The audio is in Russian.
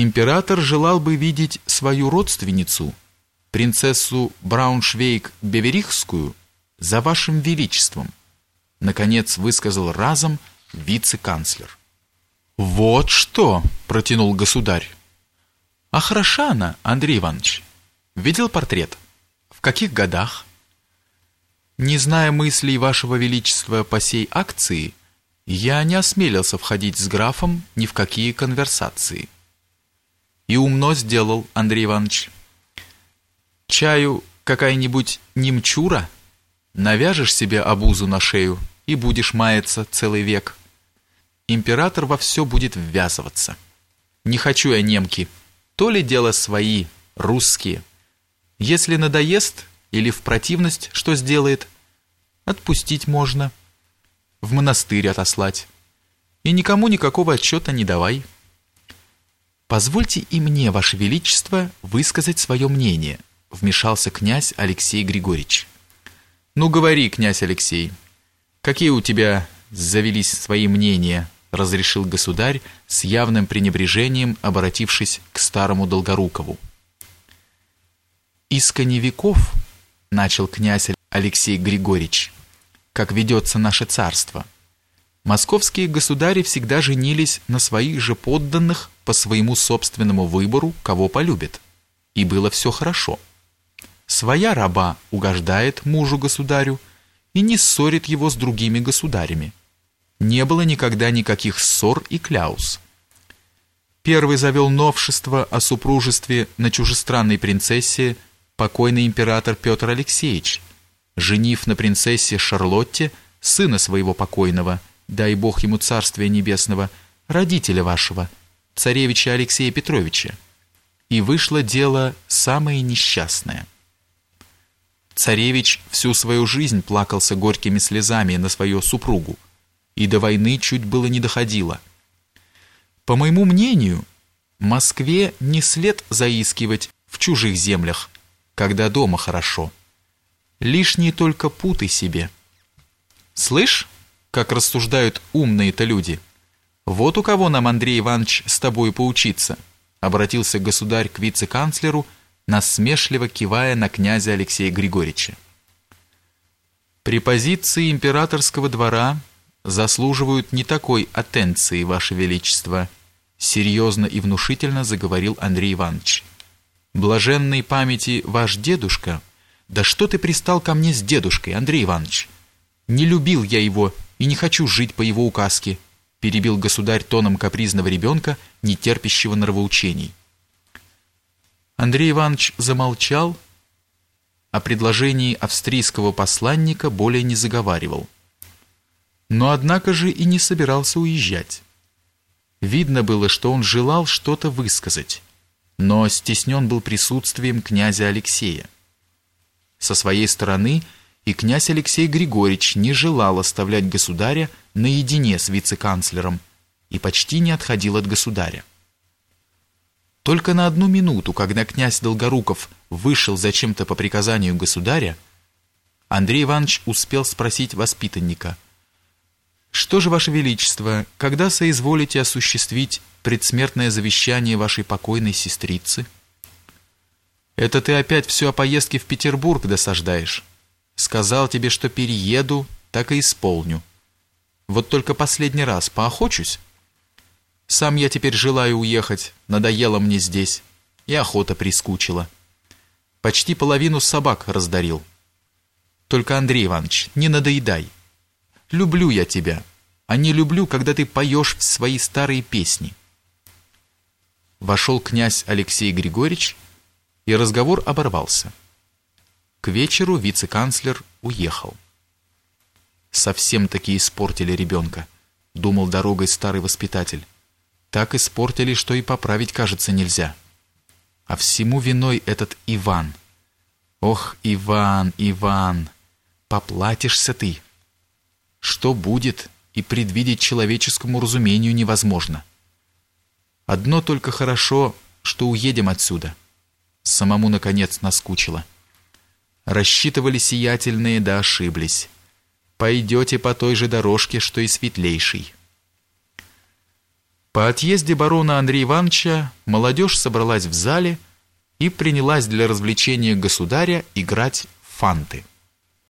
Император желал бы видеть свою родственницу, принцессу Брауншвейг-Беверихскую, за вашим величеством, наконец высказал разом вице-канцлер. Вот что, протянул государь. А хороша она, Андрей Иванович. Видел портрет? В каких годах? Не зная мыслей вашего величества по сей акции, я не осмелился входить с графом ни в какие конверсации. И умно сделал, Андрей Иванович. Чаю какая-нибудь немчура? Навяжешь себе обузу на шею и будешь маяться целый век. Император во все будет ввязываться. Не хочу я немки. То ли дело свои, русские. Если надоест или в противность что сделает, отпустить можно. В монастырь отослать. И никому никакого отчета не давай. Позвольте и мне, ваше величество, высказать свое мнение, вмешался князь Алексей Григорьевич. Ну говори, князь Алексей. Какие у тебя завелись свои мнения? разрешил государь с явным пренебрежением, обратившись к старому Долгорукову. Искони веков, начал князь Алексей Григорьевич, как ведется наше царство. Московские государи всегда женились на своих же подданных по своему собственному выбору, кого полюбят. И было все хорошо. Своя раба угождает мужу-государю и не ссорит его с другими государями. Не было никогда никаких ссор и кляус. Первый завел новшество о супружестве на чужестранной принцессе покойный император Петр Алексеевич, женив на принцессе Шарлотте сына своего покойного, дай бог ему царствия небесного, родителя вашего, царевича Алексея Петровича. И вышло дело самое несчастное. Царевич всю свою жизнь плакался горькими слезами на свою супругу, и до войны чуть было не доходило. По моему мнению, Москве не след заискивать в чужих землях, когда дома хорошо. Лишние только путы себе. Слышь, как рассуждают умные-то люди. Вот у кого нам, Андрей Иванович, с тобой поучиться, обратился государь к вице-канцлеру, насмешливо кивая на князя Алексея Григорьевича. При позиции императорского двора заслуживают не такой атенции, ваше величество, серьезно и внушительно заговорил Андрей Иванович. Блаженной памяти ваш дедушка, да что ты пристал ко мне с дедушкой, Андрей Иванович? Не любил я его и не хочу жить по его указке, перебил государь тоном капризного ребенка, не терпящего нравоучений. Андрей Иванович замолчал, о предложении австрийского посланника более не заговаривал. Но однако же и не собирался уезжать. Видно было, что он желал что-то высказать, но стеснен был присутствием князя Алексея. Со своей стороны и князь Алексей Григорьевич не желал оставлять государя наедине с вице-канцлером и почти не отходил от государя. Только на одну минуту, когда князь Долгоруков вышел зачем-то по приказанию государя, Андрей Иванович успел спросить воспитанника – что же, Ваше Величество, когда соизволите осуществить предсмертное завещание вашей покойной сестрицы? Это ты опять все о поездке в Петербург досаждаешь. Сказал тебе, что перееду, так и исполню. Вот только последний раз поохочусь. Сам я теперь желаю уехать, надоело мне здесь, и охота прискучила. Почти половину собак раздарил. Только, Андрей Иванович, не надоедай. Люблю я тебя, а не люблю, когда ты поешь свои старые песни. Вошел князь Алексей Григорьевич, и разговор оборвался. К вечеру вице-канцлер уехал. Совсем-таки испортили ребенка, думал дорогой старый воспитатель. Так испортили, что и поправить, кажется, нельзя. А всему виной этот Иван. Ох, Иван, Иван, поплатишься ты что будет и предвидеть человеческому разумению невозможно. Одно только хорошо, что уедем отсюда. Самому, наконец, наскучило. Рассчитывали сиятельные, да ошиблись. Пойдете по той же дорожке, что и светлейший. По отъезде барона Андрея Ивановича молодежь собралась в зале и принялась для развлечения государя играть в фанты.